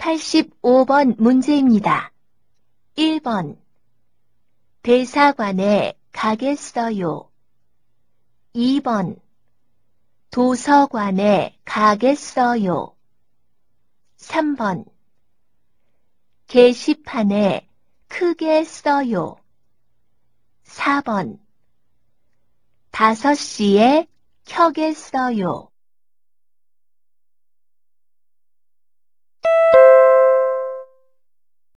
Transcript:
85번 문제입니다. 1번 대사관에 가겠어요. 2번 도서관에 가겠어요. 3번 게시판에 크게 써요. 4번 5시에 켜겠어요.